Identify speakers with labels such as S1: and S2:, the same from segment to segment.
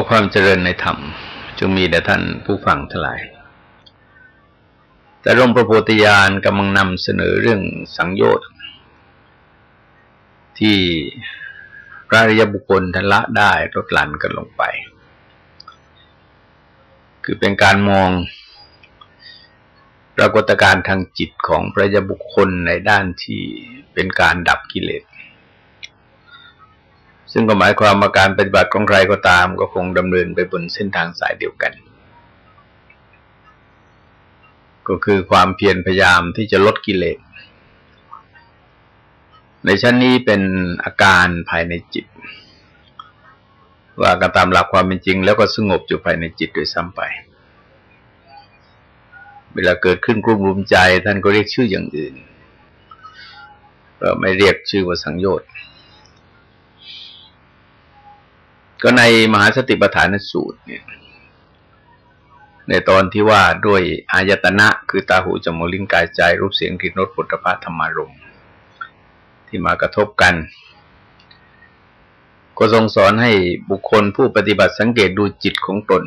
S1: อความเจริญในธรรมจงมีแด่ท่านผู้ฟังทั้งหลาย แต่ร่มพระโพธิญาณกำลังนำเสนอเรื่องสังโยชน์ ที่พระริยบุคคลทันละได้ลดหลั่นกันลงไป คือเป็นการมองปรากฏการณ์ทางจิตของพระยบุคคลในด้านที่เป็นการดับกิเลส ซึ่งก็หมายความว่าการปฏิบัติของใครก็ตามก็คงดำเนินไปบนเส้นทางสายเดียวกัน ก็คือความเพียรพยายามที่จะลดกิเลส ในชั้นนี้เป็นอาการภายในจิต ว่ากันตามหลักความเป็นจริง แล้วก็สงบอยู่ภายในจิตโดยซ้ำไป เวลาเกิดขึ้นกลุ่มรุมใจท่านก็เรียกชื่ออย่างอื่น ก็ไม่เรียกชื่อว่าสังโยชน์ ก็ในมหาสติปัฏฐานสูตรเนี่ย ในตอนที่ว่าด้วยอายตนะ คือตาหูจมูกลิ้นกายใจ รูปเสียงกลิ่นรสปุถะพธรรมารมที่มากระทบกัน ก็ทรงสอนให้บุคคลผู้ปฏิบัติสังเกตดูจิตของตน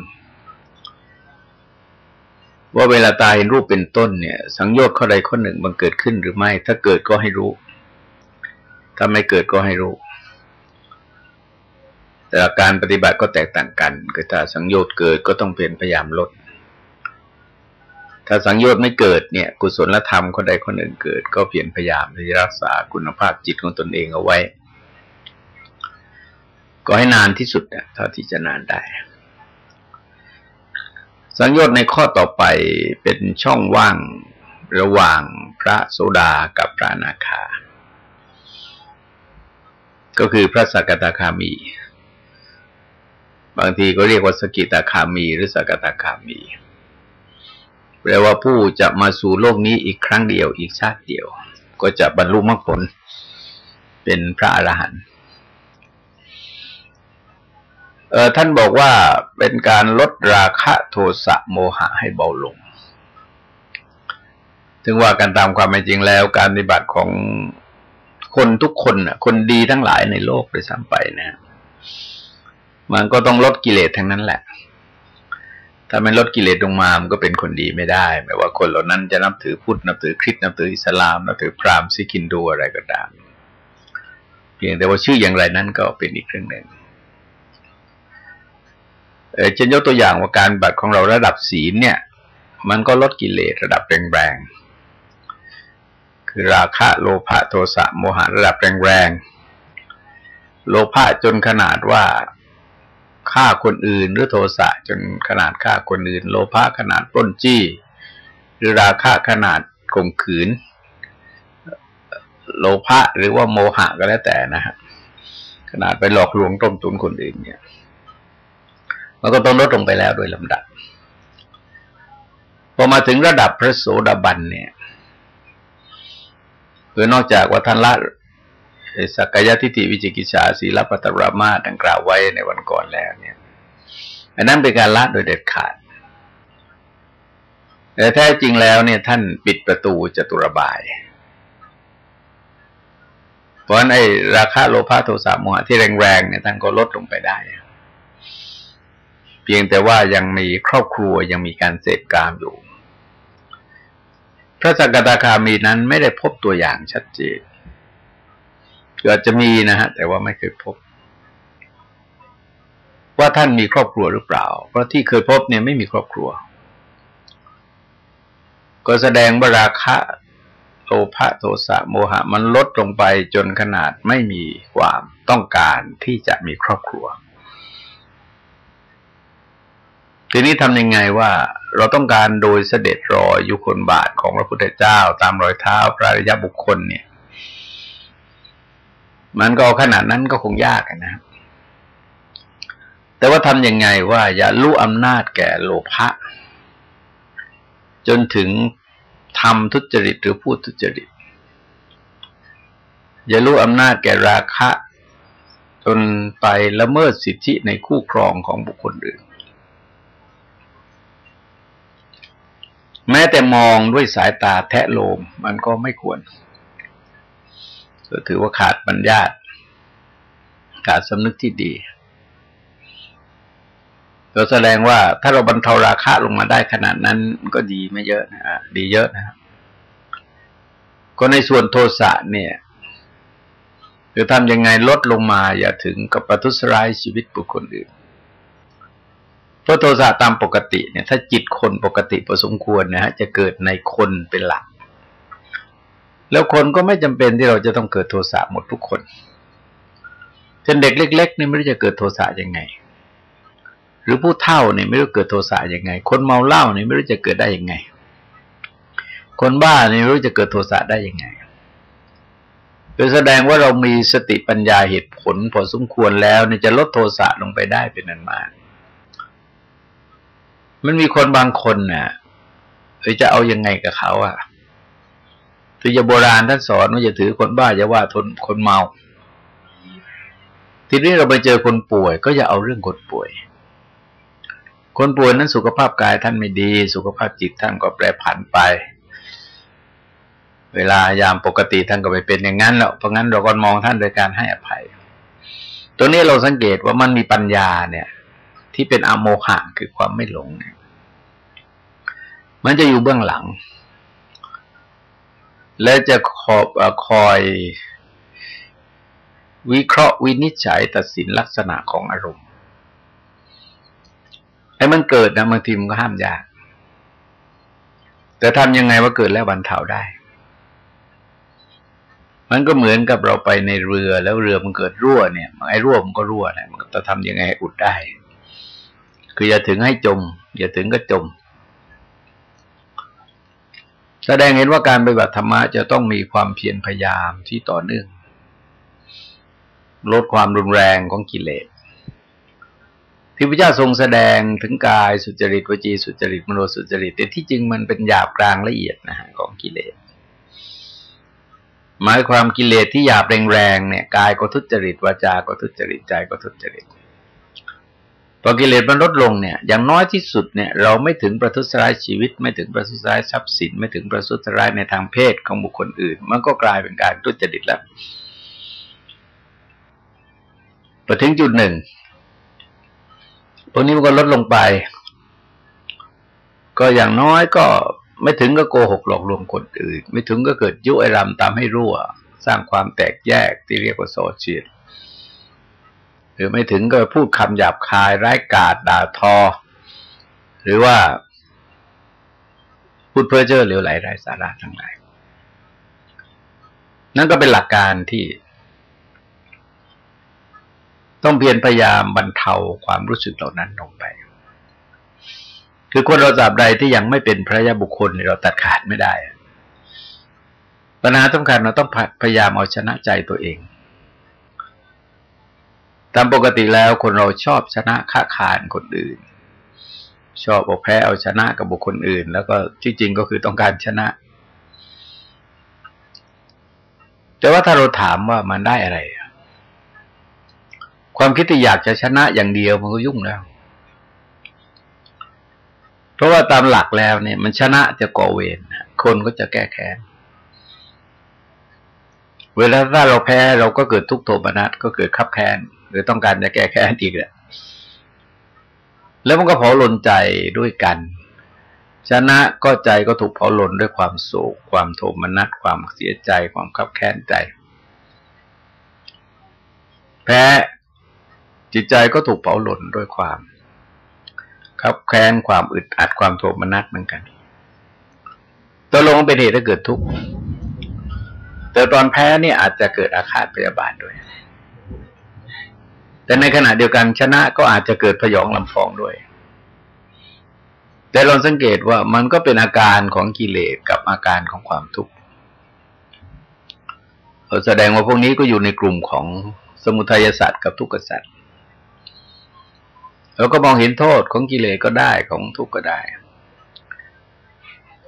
S1: ว่าเวลาตาเห็นรูปเป็นต้นเนี่ย สังโยชน์ข้อใดข้อหนึ่งมันเกิดขึ้นหรือไม่ ถ้าเกิดก็ให้รู้ ถ้าไม่เกิดก็ให้รู้ แต่การปฏิบัติก็แตกต่างกัน คือถ้าสังโยชน์เกิดก็ต้องเปลี่ยนพยายามลด ถ้าสังโยชน์ไม่เกิดเนี่ย กุศลธรรมคนใดคนหนึ่งเกิด ก็เปลี่ยนพยายามที่รักษาคุณภาพจิตของตนเองเอาไว้ ก็ให้นานที่สุดเท่าที่จะนานได้ สังโยชน์ในข้อต่อไปเป็นช่องว่างระหว่างพระโสดากับพระนาคา ก็คือพระสกทาคามี บางทีก็เรียกว่าสกิตาคามีหรือสกตาคามีแปลว่าผู้จะมาสู่โลกนี้อีกครั้งเดียว อีกชาติเดียว ก็จะบรรลุมรรคผล เป็นพระอรหันต์ท่านบอกว่าเป็นการลดราคะโทสะโมหะให้เบาลง ถึงว่ากันตามความเป็นจริงแล้ว การปฏิบัติของคนทุกคนคนดีทั้งหลายในโลกไปซ้ำไปนะ มันก็ต้องลดกิเลสทั้งนั้นแหละ ถ้าไม่ลดกิเลสลงมา มันก็เป็นคนดีไม่ได้ ไม่ว่าคนเหล่านั้นจะนับถือพุทธ นับถือคริสต์ นับถืออิสลาม นับถือพราหมณ์ซิกินดูอะไรก็ตาม เพียงแต่ว่าชื่ออย่างไรนั้นก็เป็นอีกเรื่องหนึ่งเออจะยกตัวอย่างว่าการบัตรของเราระดับศีลเนี่ย มันก็ลดกิเลสระดับแรงๆ คือราคะโลภะโทสะโมหะระดับแรงๆ โลภะจนขนาดว่า ฆ่าคนอื่น หรือโทสะจนขนาดฆ่าคนอื่น โลภะขนาดปล้นจี้ หรือราคะขนาดข่มขืน โลภะหรือว่าโมหะก็แล้วแต่นะฮะขนาดไปหลอกลวงต้มตุนคนอื่นเนี่ยมันก็ต้องลดลงไปแล้วโดยลำดับพอมาถึงระดับพระโสดาบันเนี่ยคือนอกจากว่าท่านละ สักกายทิฏฐิวิจิกิจฉาสีลปัตตรามาดังกล่าวไว้ในวันก่อนแล้วเนี่ยอันนั้นเป็นการละโดยเด็ดขาด แต่แท้จริงแล้วเนี่ยท่านปิดประตูจตุรบาย เพราะในราคาโลภะโทสะโมหะที่แรงๆเนี่ยท่านก็ลดลงไปได้ เพียงแต่ว่ายังมีครอบครัวยังมีการเสพกามอยู่ พระสักตาคามีนั้นไม่ได้พบตัวอย่างชัดเจน อาจจะมีนะฮะ แต่ว่าไม่เคยพบ ว่าท่านมีครอบครัวหรือเปล่า เพราะที่เคยพบเนี่ยไม่มีครอบครัว ก็แสดงว่าราคะโลภะโทสะโมหะ มันลดลงไปจนขนาดไม่มีความต้องการที่จะมีครอบครัว ทีนี้ทำยังไงว่าเราต้องการโดยเสด็จรอยยุคนบาทของพระพุทธเจ้า ตามรอยเท้าพระริยบุคคลเนี่ย มันก็ขนาดนั้นก็คงยากนะ แต่ว่าทำยังไงว่า อย่ารู้อำนาจแก่โลภะจนถึงทำทุจริตหรือพูดทุจริต อย่ารู้อำนาจแก่ราคะ จนไปละเมิดสิทธิในคู่ครองของบุคคลอื่น แม้แต่มองด้วยสายตาแทะโลมมันก็ไม่ควร ก็ถือว่าขาดบัญญัติขาดสำนึกที่ดีก็แสดงว่าถ้าเราบรรเทาราคาลงมาได้ขนาดนั้นก็ดีไม่เยอะนะดีเยอะนะครับก็ในส่วนโทสะเนี่ยคือทำยังไงลดลงมาอย่าถึงกับประทุษร้ายชีวิตบุคคลอื่นเพราะโทสะตามปกติเนี่ย ถ้าจิตคนปกติพอสมควรนะฮะจะเกิดในคนเป็นหลัก แล้วคนก็ไม่จำเป็นที่เราจะต้องเกิดโทสะหมดทุกคนเช่นเด็กเล็กๆนี่ไม่รู้จะเกิดโทสะยังไง หรือผู้เฒ่าเนี่ยไม่รู้เกิดโทสะยังไง คนเมาเหล้าเนี่ยไม่รู้จะเกิดได้ยังไง คนบ้าเนี่ยไม่รู้จะเกิดโทสะได้ยังไงคือแสดงว่าเรามีสติปัญญาเหตุผลพอสมควรแล้วเนี่ยจะลดโทสะลงไปได้เป็นนันมาก มันมีคนบางคนเนี่ยเออจะเอายังไงกับเขาอะ คือจะโบราณท่านสอนว่าจะถือคนบ้าจะว่าทนคนเมา ทีนี้เราไปเจอคนป่วย ก็อย่าเอาเรื่องคนป่วย คนป่วยนั้นสุขภาพกายท่านไม่ดี สุขภาพจิตท่านก็แปรผันไป เวลายามปกติท่านก็ไปเป็นอย่างนั้นแล้วเพราะงั้นเราก็มองท่านโดยการให้อภัย ตัวนี้เราสังเกตว่ามันมีปัญญาเนี่ย ที่เป็นอโมหะคือความไม่หลงเนี่ยมันจะอยู่เบื้องหลัง และจะขอบคอยวิเคราะห์วินิจฉัยตัดสินลักษณะของอารมณ์ไอ้มันเกิดนะบางทีมันก็ห้ามยาก แต่ทำยังไงว่าเกิดแล้วบรรเทาได้ มันก็เหมือนกับเราไปในเรือแล้วเรือมันเกิดรั่วเนี่ยไอ้รั่วมันก็รั่วนี่ยมันจะทำยังไงให้อุดได้ คืออย่าถึงให้จม อย่าถึงก็จม แสดงเห็นว่าการปฏิบัติธรรมะจะต้องมีความเพียรพยายามที่ต่อเนื่อง ลดความรุนแรงของกิเลสที่พระเจ้าทรงแสดงถึงกายสุจริตวจีสุจริตมโนสุจริตแต่ที่จริงมันเป็นหยาบกลางละเอียดนะฮะของกิเลสหมายความกิเลสที่หยาบแรงๆเนี่ยกายก็ทุจริตวาจาก็ทุจริตใจก็ทุจริต พอกิเลสมันลดลงเนี่ยอย่างน้อยที่สุดเนี่ยเราไม่ถึงประทุษร้ายชีวิต ไม่ถึงประทุษร้ายทรัพย์สิน ไม่ถึงประทุษร้ายในทางเพศของบุคคลอื่น มันก็กลายเป็นการทุจริตแล้วพอถึงจุดหนึ่งพวกนี้มันก็ลดลงไป ก็อย่างน้อยก็ไม่ถึงก็โกหกหลอกลวงคนอื่น ไม่ถึงก็เกิดยุไอรำตามให้รั่ว สร้างความแตกแยกที่เรียกว่าโซเชียล หรือไม่ถึงก็พูดคำหยาบคายร้ายกาจด่าทอ หรือว่าพูดเพ้อเจ้อเหลวไหลไร้สาระทั้งหลาย นั่นก็เป็นหลักการที่ ต้องเพียรพยายามบรรเทาความรู้สึกเหล่านั้นลงไป คือคนเราจับใดที่ยังไม่เป็นพระยาบุคคลเราตัดขาดไม่ได้ปัญหาสำคัญเราต้องพยายามเอาชนะใจตัวเอง ตามปกติแล้วคนเราชอบชนะค้าขานคนอื่น ชอบบอกแพ้เอาชนะกับบุคคลอื่น แล้วก็ที่จริงก็คือต้องการชนะ แต่ว่าถ้าเราถามว่ามันได้อะไร ความคิดที่อยากจะชนะอย่างเดียวมันก็ยุ่งแล้ว เพราะว่าตามหลักแล้วเนี่ย มันชนะจะก่อเวรคนก็จะแก้แค้น เวลาถ้าเราแพ้เราก็เกิดทุกโทมนัสก็เกิดขับแค้นหรือต้องการจะแก้แค้นอีกแหละแล้วมันก็เผาหลนใจด้วยกัน ชนะก็ใจก็ถูกเผาหลนด้วยความโศกความโทมนัสความเสียใจความขับแค้นใจ แพ้จิตใจก็ถูกเผาหลนด้วยความขับแค้นความอึดอัดความโทมนัสเหมือนกันตัวลงเป็นเหตุให้เกิดทุกข์ แต่ตอนแพ้นี่อาจจะเกิดอาฆาตพยาบาทด้วย แต่ในขณะเดียวกันชนะก็อาจจะเกิดพยองลำพองด้วย แต่เราสังเกตว่ามันก็เป็นอาการของกิเลสกับอาการของความทุกข์เราแสดงว่าพวกนี้ก็อยู่ในกลุ่มของสมุทัยสัตว์กับทุกขสัตว์เราก็มองเห็นโทษของกิเลสก็ได้ของทุกข์ก็ได้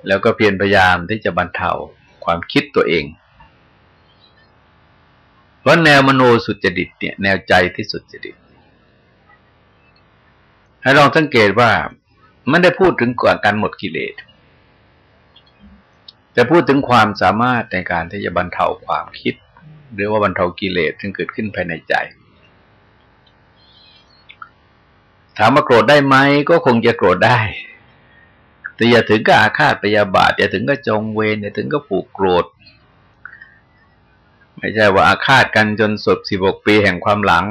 S1: แล้วก็เพียรพยายามที่จะบรรเทาความคิดตัวเอง พราะแนวมโนสุจริตเนี่ย แนวใจที่สุจริต ให้ลองสังเกตว่าไม่ได้พูดถึงกว่าการหมดกิเลสแต่พูดถึงความสามารถในการที่จะบรรเทาความคิด หรือว่าบรรเทากิเลสที่เกิดขึ้นภายในใจ ถามว่าโกรธได้ไหมก็คงจะโกรธได้แต่อย่าถึงกับอาฆาตพยาบาทอย่าถึงกับจองเวรอย่าถึงกับผูกโกรธ ไม่ใช่ว่าอาฆาตกันจนสุดสิบกปีแห่งความหลัง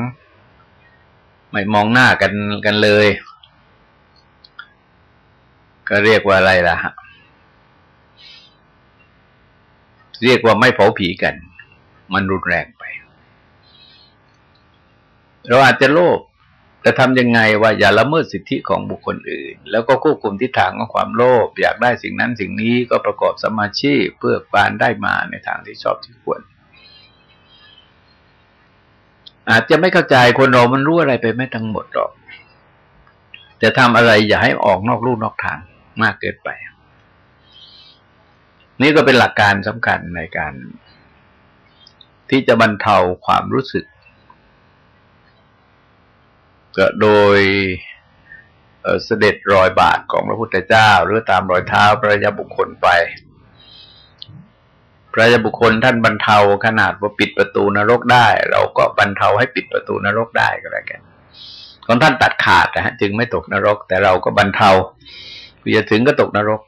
S1: ไม่มองหน้ากันกันเลย ก็เรียกว่าอะไรล่ะฮะเรียกว่าไม่เผาผีกัน มันรุนแรงไป เราอาจจะโลภแต่ทำยังไงว่าอย่าละเมิดสิทธิของบุคคลอื่น แล้วก็ควบคุมทิศทางของความโลภอยากได้สิ่งนั้นสิ่งนี้ก็ประกอบสมาชีพเพื่อปานได้มาในทางที่ชอบที่ควร อาจจะไม่เข้าใจคนเรามันรู้อะไรไปไม่ทั้งหมดหรอกแต่ทำอะไรอย่าให้ออกนอกลู่นอกทางมากเกินไป นี่ก็เป็นหลักการสำคัญในการ ที่จะบรรเทาความรู้สึกก็โดยเสด็จรอยบาทของพระพุทธเจ้า หรือตามรอยเท้าพระยาบุคคลไป พระยาบุคคลท่านบรรเทาขนาดว่าปิดประตูนรกได้ เราก็บรรเทาให้ปิดประตูนรกได้ก็แล้วกันของท่านตัดขาดนะฮะจึงไม่ตกนรก แต่เราก็บรรเทาคือจะถึงก็ตกนรก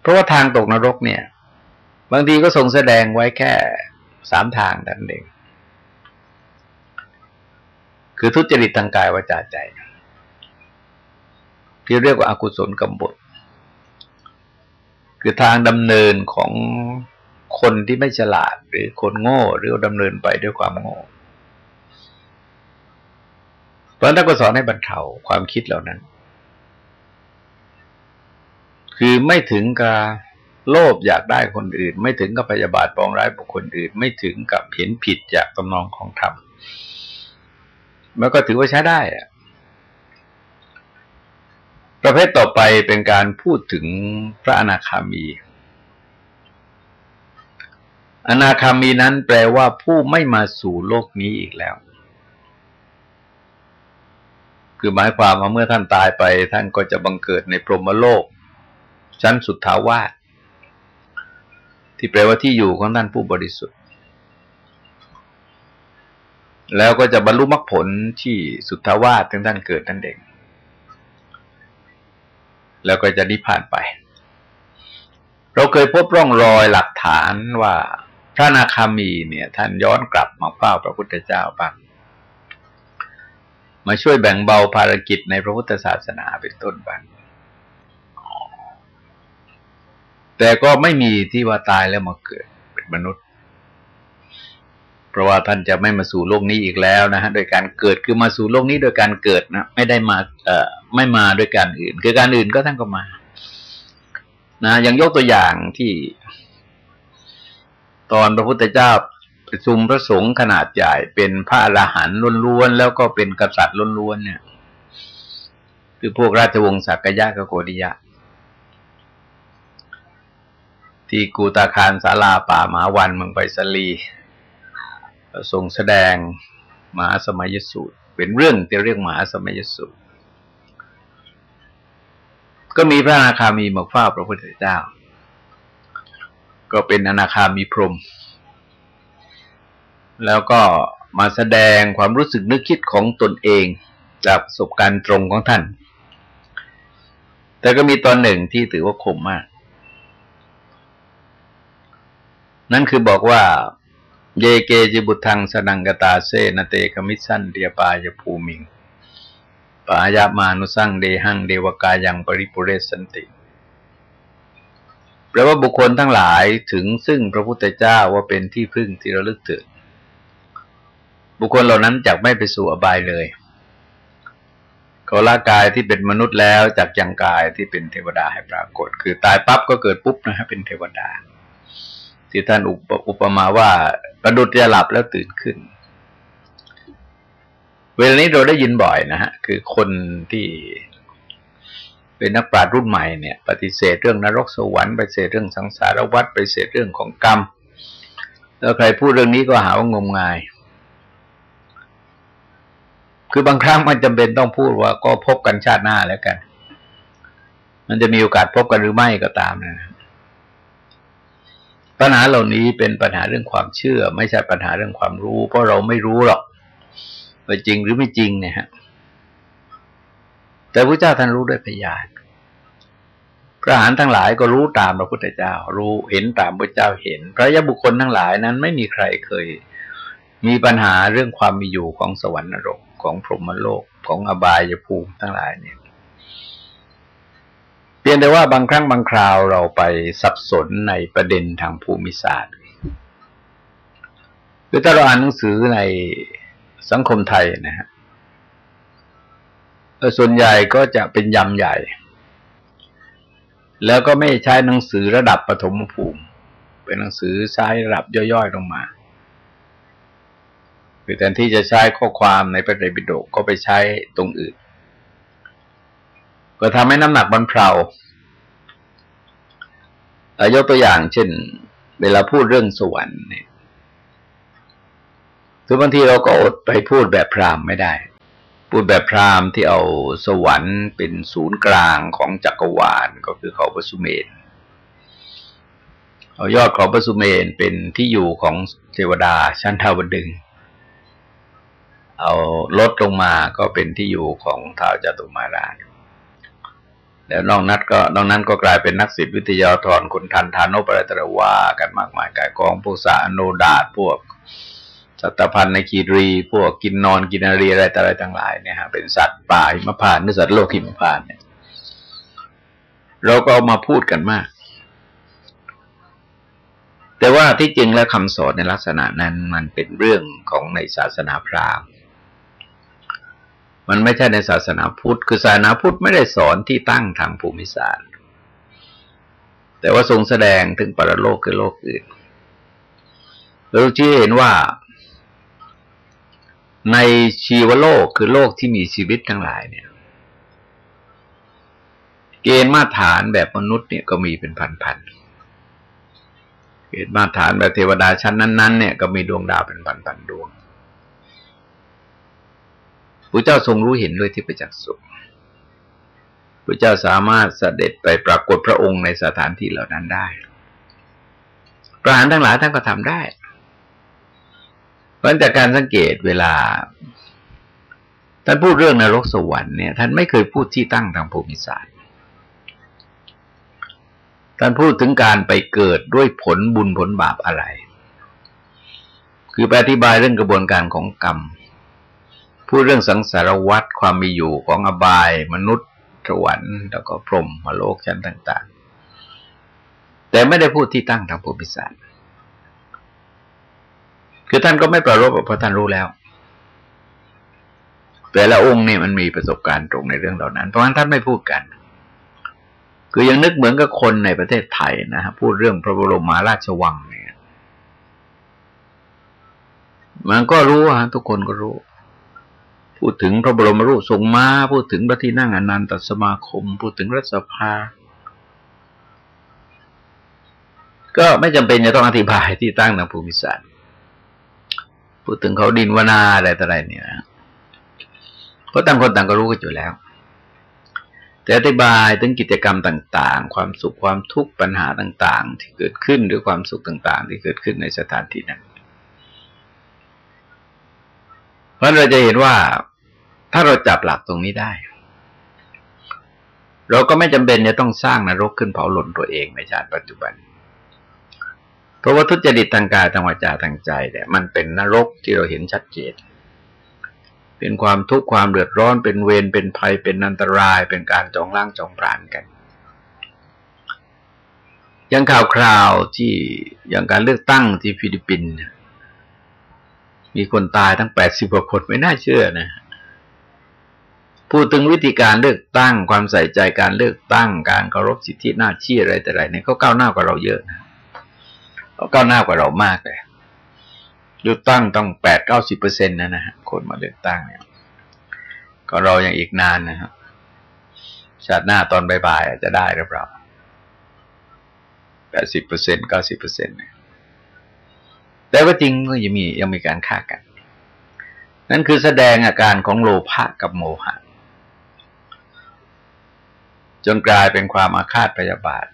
S1: เพราะว่าทางตกนรกเนี่ย บางทีก็ทรงแสดงไว้แค่สามทางนั่นเองคือทุจริตทางกายวาจาใจ ที่เรียกว่าอากุศลกำบด คือทางดำเนินของคนที่ไม่ฉลาด หรือคนโง่หรือดำเนินไปด้วยความโง่เพราะนั้นก็สอนให้บรรเทาความคิดเหล่านั้น คือไม่ถึงกับโลภอยากได้คนอื่น ไม่ถึงกับพยาบาทปองร้ายบุคคลอื่น ไม่ถึงกับเห็นผิดจากตำนองของธรรมมันก็ถือว่าใช้ได้อะ ประเภทต่อไปเป็นการพูดถึงพระอนาคามี อนาคามีนั้นแปลว่าผู้ไม่มาสู่โลกนี้อีกแล้ว คือหมายความว่าเมื่อท่านตายไป ท่านก็จะบังเกิดในพรหมโลก ชั้นสุดทาวาสที่แปลว่าที่อยู่ของท่านผู้บริสุทธิ์ แล้วก็จะบรรลุมรรคผลที่สุทธาวาสถึงท่านเกิดท่านเด็ก แล้วก็จะนิพพานไป เราเคยพบร่องรอยหลักฐานว่าพระนาคามีเนี่ย ท่านย้อนกลับมาเฝ้าพระพุทธเจ้าบ้างมาช่วยแบ่งเบาภารกิจในพระพุทธศาสนาเป็นต้นบ้างแต่ก็ไม่มีที่ว่าตายแล้วมาเกิดเป็นมนุษย์ เพราะว่าท่านจะไม่มาสู่โลกนี้อีกแล้วนะฮะโดยการเกิดคือมาสู่โลกนี้โดยการเกิดนะไม่ได้มาเอ่อไม่มาโดยการอื่น คือการอื่นก็ท่านก็มา นะอย่างยกตัวอย่างที่ ตอนพระพุทธเจ้าประชุมพระสงฆ์ขนาดใหญ่เป็นพระอรหันต์ล้วนๆแล้วก็เป็นกษัตริย์ล้วนๆเนี่ย คือพวกราชวงศ์สักยะกับโกริยะที่กูตาคารสาลาป่าหมาวันเมืองไปสลี ทรงแสดงมหาสมัยสูตร เป็นเรื่องที่เรียกมหาสมัยสูตร ก็มีพระอนาคามีมาเฝ้าพระพุทธเจ้า ก็เป็นอนาคามีพรม แล้วก็มาแสดงความรู้สึกนึกคิดของตนเองจากประสบการณ์ตรงของท่าน แต่ก็มีตอนหนึ่งที่ถือว่าคมมาก นั่นคือบอกว่า เยเกจิบุทังสนังกตาเซนเตกมิสันเดียปายภูมิงปายามานุสังเดหังเดวกายังปริปุเรสันติแปลว่าบุคคลทั้งหลายถึงซึ่งพระพุทธเจ้าว่าเป็นที่พึ่งที่ระลึกถึง บุคคลเหล่านั้นจักไม่ไปสู่อบายเลยเขาละกายที่เป็นมนุษย์แล้วจากยังกายที่เป็นเทวดาให้ปรากฏ คือตายปั๊บก็เกิดปุ๊บนะฮะเป็นเทวดา ที่ท่านอุปมาว่าประดุจจะหลับแล้วตื่นขึ้น เวลานี้เราได้ยินบ่อยนะฮะ คือคนที่เป็นนักปราชญ์รุ่นใหม่เนี่ย ปฏิเสธเรื่องนรกสวรรค์ปฏิเสธเรื่องสังสารวัฏปฏิเสธเรื่องของกรรมแล้วใครพูดเรื่องนี้ก็หาว่างมงาย คือบางครั้งมันจำเป็นต้องพูดว่าก็พบกันชาติหน้าแล้วกัน มันจะมีโอกาสพบกันหรือไม่ก็ตามนะ ปัญหาเหล่านี้เป็นปัญหาเรื่องความเชื่อ ไม่ใช่ปัญหาเรื่องความรู้ เพราะเราไม่รู้หรอกว่าจริงหรือไม่จริงเนี่ยฮะแต่พระเจ้าท่านรู้ด้วยพยานพระหานทั้งหลายก็รู้ตามพระพุทธเจ้า รู้เห็นตามพระเจ้าเห็น พระยะบุคคลทั้งหลายนั้นไม่มีใครเคย มีปัญหาเรื่องความมีอยู่ของสวรรค์นรกของพรหมโลกของอบายภูมิทั้งหลายเนี่ย เพียงแต่ว่าบางครั้งบางคราวเราไปสับสนในประเด็นทางภูมิศาสตร์คือถ้าเราอ่านหนังสือในสังคมไทยนะฮะส่วนใหญ่ก็จะเป็นยำใหญ่ แล้วก็ไม่ใช้หนังสือระดับปฐมภูมิ เป็นหนังสือใช้ระดับย่อยๆลงมาคือแทนที่จะใช้ข้อความในพระไตรปิฎกก็ไปใช้ตรงอื่น ก็ทำให้น้ำหนักบรรเพลายกตัวอย่างเช่น เวลาพูดเรื่องสวรรค์เนี่ยคือบางทีเราก็อดไปพูดแบบพราหมณ์ไม่ได้ พูดแบบพราหมณ์ที่เอาสวรรค์เป็นศูนย์กลางของจักรวาลก็คือเขาพระสุเมนเอายอดเของพระสุเมนเป็นที่อยู่ของเทวดาชั้นทาวดึง เอาลดลงมาก็เป็นที่อยู่ของท้าวจตุมาราช แล้วนอกนั้นก็นอกนั้นก็กลายเป็นนักศิษย์วิทยาธรคนทันทานโนปรตรวากันมากมายกายกองพวกสาโนดาตพวกสัตพันธ์ในคีรี พวกกินนอนกินนารีอะไรต่อะไรต่างหลายเนี่ยฮะเป็นสัตว์ป่าหิมพานต์หรือสัตว์โลกหิมพานต์เนี่ยเราก็เอามาพูดกันมาก แต่ว่าที่จริงแล้วคำสอนในลักษณะนั้นมันเป็นเรื่องของในศาสนาพราหมณ์ มันไม่ใช่ในศาสนาพุทธ คือศาสนาพุทธไม่ได้สอนที่ตั้งทางภูมิศาสตร์ แต่ว่าทรงแสดงถึงปรโลกคือโลกอื่นเราชี้เห็นว่า ในชีวโลกคือโลกที่มีชีวิตทั้งหลายเนี่ย เกณฑ์มาตรฐานแบบมนุษย์เนี่ยก็มีเป็นพันๆเกณฑ์มาตรฐานแบบเทวดาชั้นนั้นๆเนี่ยก็มีดวงดาวเป็นพันๆดวง พระเจ้าทรงรู้เห็นด้วยที่ประจักษ์สุขพระเจ้าสามารถเสด็จไปปรากฏพระองค์ในสถานที่เหล่านั้นได้ ประหารทั้งหลายท่านก็ทำได้ เพราะจากการสังเกตเวลา ท่านพูดเรื่องนรกสวรรค์เนี่ย ท่านไม่เคยพูดที่ตั้งทางภูมิศาสตร์ ท่านพูดถึงการไปเกิดด้วยผลบุญผลบาปอะไร คือไปอธิบายเรื่องกระบวนการของกรรม พูดเรื่องสังสารวัฏความมีอยู่ของอบาย มนุษย์สวรรค์แล้วก็พรหมมโลกชั้นต่าง ๆ แต่ไม่ได้พูดที่ตั้งทางภูมิศาสตร์คือท่านก็ไม่ประรบเพราะท่านรู้แล้ว แต่ละองค์นี่มันมีประสบการณ์ตรงในเรื่องเหล่านั้น เพราะฉะนั้นท่านไม่พูดกัน คือยังนึกเหมือนกับคนในประเทศไทยนะฮะพูดเรื่องพระบรมมาราชวังเนี่ย มันก็รู้ฮะทุกคนก็รู้ พูดถึงพระบรมรูปทรงมาพูดถึงพระที่นั่งอนันตสมาคม พูดถึงรัฐสภา ก็ไม่จำเป็นจะต้องอธิบายที่ตั้งทางภูมิศาสตร์ พูดถึงเขาดินวนาอะไรต่ออะไรเนี่ยเพราะต่างคนต่างก็รู้กันอยู่แล้ว แต่อธิบายถึงกิจกรรมต่าง ๆ ความสุขความทุกข์ปัญหาต่าง ๆ ที่เกิดขึ้นหรือความสุขต่าง ๆ ที่เกิดขึ้นในสถานที่นั้น เพราะเราจะเห็นว่าถ้าเราจับหลักตรงนี้ได้ เราก็ไม่จำเป็นจะต้องสร้างนรกขึ้นเผาหล่นตัวเองในชาติปัจจุบัน เพราะว่าทุจริตทางกายทางวาจาทางใจเนี่ยมันเป็นนรกที่เราเห็นชัดเจนเป็นความทุกข์ความเดือดร้อนเป็นเวรเป็นภัยเป็นอันตราย เป็นการจองล่างจองปราณกันอย่างข่าวคราวที่อย่างการเลือกตั้งที่ฟิลิปปินส์ มีคนตายทั้งแปดสิบกว่าคนไม่น่าเชื่อนะพูดถึงวิธีการเลือกตั้งความใส่ใจการเลือกตั้งการเคารพสิทธิหน้าที่อะไรแต่ไรเนี่ยเขาก้าวหน้ากว่าเราเยอะนะเขาก้าวหน้ากว่าเรามากเลยเลือกตั้งต้องแปดเก้าสิบเปอร์เซ็นต์นะนะคนมาเลือกตั้งเนี่ยก็เรายังอีกนานนะครับชาติหน้าตอนบ่ายๆจจะได้หรือเปล่าแปดสิบเปอร์เซ็นต์เก้าสิบเปอร์เซ็นต์ แต่ว่าจริงก็ยังมียังมีการฆ่ากัน นั่นคือแสดงอาการของโลภะกับโมหะ จนกลายเป็นความอาฆาตพยาบาท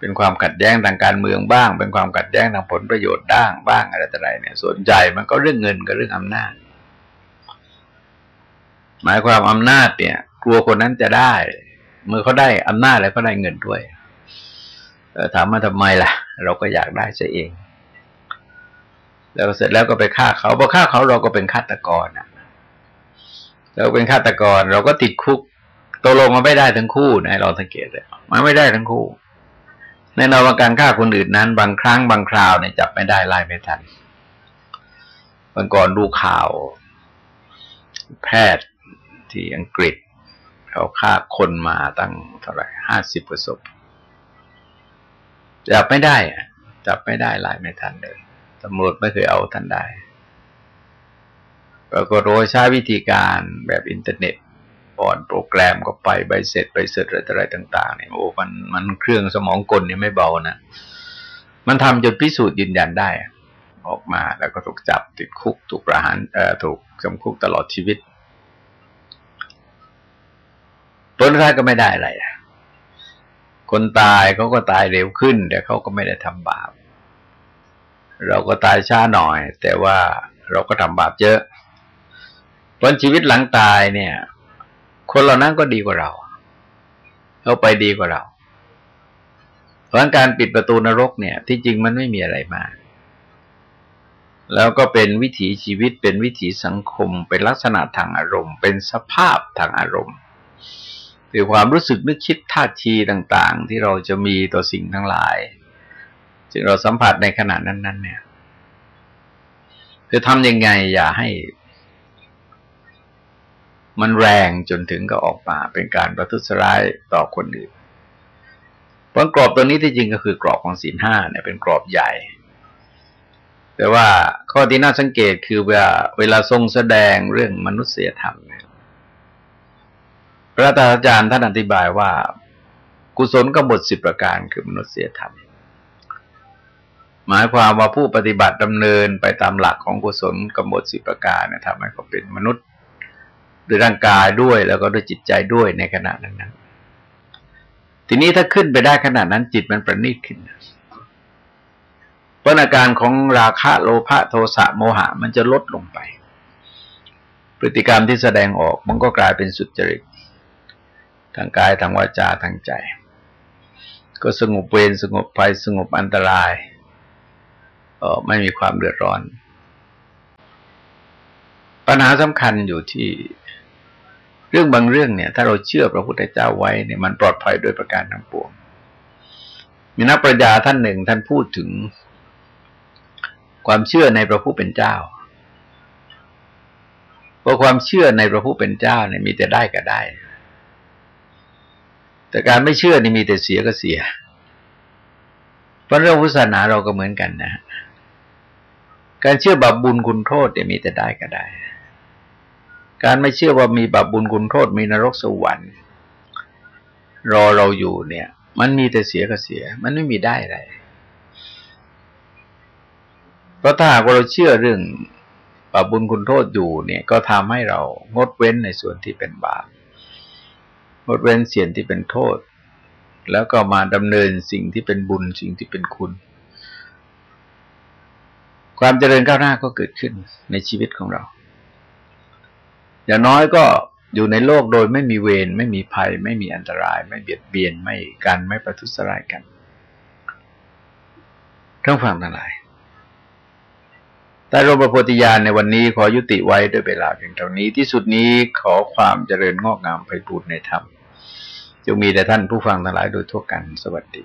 S1: เป็นความขัดแย้งทางการเมืองบ้าง เป็นความขัดแย้งทางผลประโยชน์ด้างบ้างอะไรต่ออะไรเนี่ยส่วนใหญ่มันก็เรื่องเงินกับเรื่องอำนาจ หมายความอำนาจเนี่ย กลัวคนนั้นจะได้ เมื่อเขาได้อำนาจแล้วก็ได้เงินด้วยถามมาทำไมล่ะ เราก็อยากได้ซะเอง แล้วเสร็จแล้วก็ไปฆ่าเขาพอฆ่าเขาเราก็เป็นฆาตกรอะเราเป็นฆาตกรเราก็ติดคุกตกลงมาไม่ได้ทั้งคู่นะเราสังเกตเลยมันไม่ได้ทั้งคู่ในนอนการฆ่าคนอื่นนั้น บางครั้งบางคราวเนี่ยจับไม่ได้ไล่ไม่ทันบางก่อนดูข่าว แพทย์ที่อังกฤษเขาฆ่าคนมาตั้งเท่าไหร่ห้าสิบกว่าศพจับไม่ได้อะจับไม่ได้ไล่ไม่ทันเลย ตำรวจไม่เคยเอาท่านได้ปรากฏโดยใช้วิธีการแบบอินเทอร์เน็ตอ่อนโปรแกรมก็ไปใบเสร็จใบเสร็จอะไรต่าง ๆ เนี่ยโอ้มันมันเครื่องสมองกลเนี่ยไม่เบานะมันทำจนพิสูจน์ยืนยันได้ ออกมาแล้วก็ถูกจับติดคุกถูกประหารเอ่อถูกจำคุกตลอดชีวิตผลท้ายก็ไม่ได้อะไรคนตายเขาก็ตายเร็วขึ้น แต่เขาก็ไม่ได้ทำบาป เราก็ตายช้าหน่อย แต่ว่าเราก็ทำบาปเยอะผลชีวิตหลังตายเนี่ย คนเหล่านั้นก็ดีกว่าเราเขาไปดีกว่าเรา เพราะการปิดประตูนรกเนี่ย ที่จริงมันไม่มีอะไรมาก แล้วก็เป็นวิถีชีวิตเป็นวิถีสังคม เป็นลักษณะทางอารมณ์ เป็นสภาพทางอารมณ์คือความรู้สึกนึกคิดท่าทีต่าง ๆ ที่เราจะมีต่อสิ่งทั้งหลาย จึงเราสัมผัสในขณะนั้น ๆ เนี่ย คือทำยังไงอย่าให้ มันแรงจนถึงก็ออกมาเป็นการประทุษร้ายต่อคนอื่นเพราะกรอบตัวนี้ที่จริงก็คือกรอบของศีลห้าเนี่ยเป็นกรอบใหญ่ แต่ว่าข้อที่น่าสังเกตคือเวลาเวลาทรงแสดงเรื่องมนุษยธรรมเนี่ยพระอาจารย์ท่านอธิบายว่า กุศลกบฏสิบประการคือมนุษยธรรม หมายความว่าผู้ปฏิบัติดำเนินไปตามหลักของกุศลกบฏสิบประการนี่ยทำให้เขาเป็นมนุษย์ด้วยร่างกายด้วยแล้วก็ด้วยจิตใจด้วยในขณะนั้นนั้นทีนี้ถ้าขึ้นไปได้ขนาดนั้นจิตมันประณีตขึ้นเพราะอาการของราคะโลภะโทสะโมหะ มันจะลดลงไป พฤติกรรมที่แสดงออกมันก็กลายเป็นสุจริตทางกายทางวาจาทางใจ ก็สงบเวรสงบภัยสงบอันตราย เออไม่มีความเดือดร้อน ปัญหาสำคัญอยู่ที่เรื่องบางเรื่องเนี่ย ถ้าเราเชื่อพระพุทธเจ้าไว้เนี่ยมันปลอดภัยโดยประการทั้งปวง มีนักปรัชญาท่านหนึ่งท่านพูดถึง ความเชื่อในพระผู้เป็นเจ้าเพราะความเชื่อในพระผู้เป็นเจ้าเนี่ยมีแต่ได้กับได้ แต่การไม่เชื่อนี่มีแต่เสียก็เสีย เพราะเรื่องพุทธศาสนาเราก็เหมือนกันนะ การเชื่อบาปบุญคุณโทษเนี่ยมีแต่ได้ก็ได้ การไม่เชื่อว่ามีบาปบุญคุณโทษมีนรกสวรรค์รอเราอยู่เนี่ย มันมีแต่เสียก็เสีย มันไม่มีได้อะไรเพราะถ้าหากว่าเราเชื่อเรื่องบาปบุญคุณโทษอยู่เนี่ย ก็ทำให้เรางดเว้นในส่วนที่เป็นบาปงดเว้นเสียนที่เป็นโทษ แล้วก็มาดำเนินสิ่งที่เป็นบุญสิ่งที่เป็นคุณ ความเจริญก้าวหน้าก็เกิดขึ้นในชีวิตของเรา อย่างน้อยก็อยู่ในโลกโดยไม่มีเวรไม่มีภัย ไม่มีอันตราย ไม่เบียดเบียนไม่กันไม่ประทุษร้ายกันทั้งฟังทั้งหลายแต่รมโพธิญาณในวันนี้ขอยุติไว้ด้วยเวลาเพียงเท่านี้ที่สุดนี้ขอความเจริญงอกงามไปบูรณนธรรมจงมีแต่ท่านผู้ฟังทั้งหลายโดยทั่วกันสวัสดี